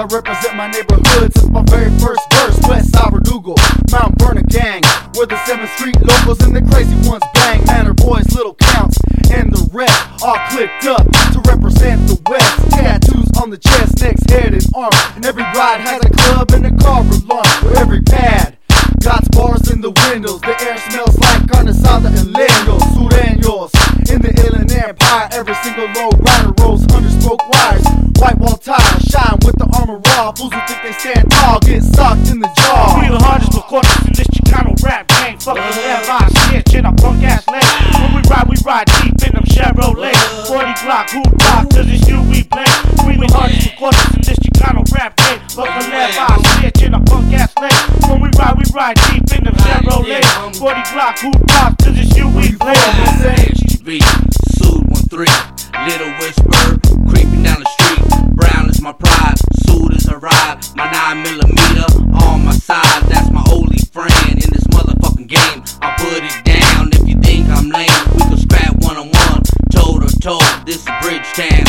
I represent my neighborhood since my very first verse. West Side Verdugo, Mount Vernon gang. Where the 7th Street locals and the crazy ones bang. Manor boys, little counts, and the rest all clicked up to represent the West. Tattoos on the chest, necks, head, and arms. And every ride has a club and a car alarm. Where every pad got bars in the windows. The air smells like carne asada and leños, sureños. In the Inland Empire, every single low Fools who think they stand tall get socked in the jaw. We the hardest recorders in this Chicano rap game. Fuck the left eye snitch in a punk ass leg. When we ride, we ride deep in them Chevrolet. 40 Glock, who talk, cause it's you we play. We the hardest recorders in this Chicano rap game. Fuck the left eye snitch in a punk ass leg. When we ride, we ride deep in them Chevrolet. 40 Glock, who talk, cause it's you we play. HGV, Sued 1 3, Little Whisper, creeping down the street. Brown is my pride, My 9 millimeter on my side, that's my only friend in this motherfucking game. I put it down if you think I'm lame. We can scrap one on one, toe to toe. This is Bridgetown.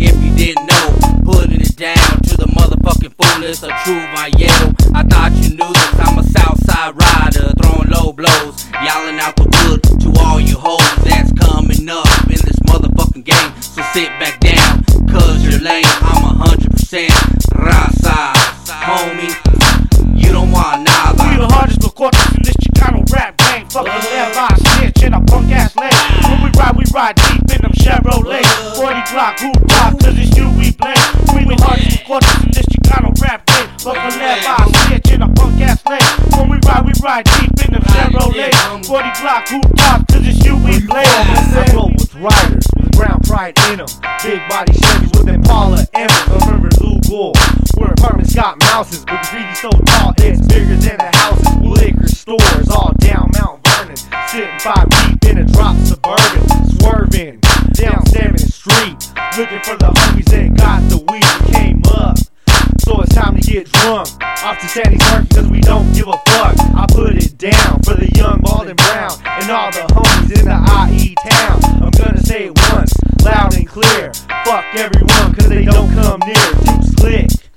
If you didn't know, putting it down to the motherfucking is a true Vallero. I thought you knew this, I'm a Southside rider, throwing low blows, yelling out the wood to all you hoes that's coming up in this motherfucking game. So sit back down, cause you're lame. I'm a hundred percent homie. You don't want We nada. the hardest recorders in this Chicano rap game. Fuck the left eye snitch in a punk ass leg. When we ride, we ride deep in them Chevrolet. 40 Glock, who talk, cause it's you we play. We the hardest recorders in this Chicano rap game. Fuck the left eye snitch in a punk ass leg. When we ride, we ride deep in them Chevrolet. 40 Glock, who talk, cause it's you we play. I roll with riders with brown pride in them. Big body Chevys with Impala emblems. Got mouses. But graffiti so tall it's bigger than the houses. Liquor stores all down Mount Vernon. Sitting five deep in a drop suburban. Swerving down 7th Street. Looking for the homies that got the weed that came up. So it's time to get drunk. Off to Sandy's Market cause we don't give a fuck. I put it down for the young, bald, and brown. And all the homies in the IE town. I'm gonna say it once, loud and clear. Fuck everyone cause they don't come near. Too slick.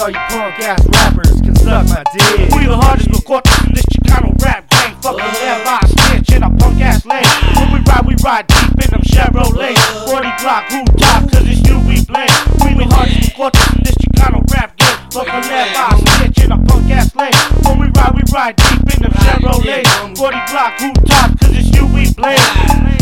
And that's about it, cause all you punk ass rappers can suck my dick. We the hardest recorders in this Chicano rap game. Fuck the left eye snitch in a punk ass leg. When we ride, we ride deep in them Chevrolet. 40 Glock, who talk, cause it's you we play. We the hardest recorders in this Chicano rap game. Fuck the left eye snitch in a punk ass leg. When we ride, we ride deep in them Chevrolet. 40 Glock, who talk, cause it's you we play.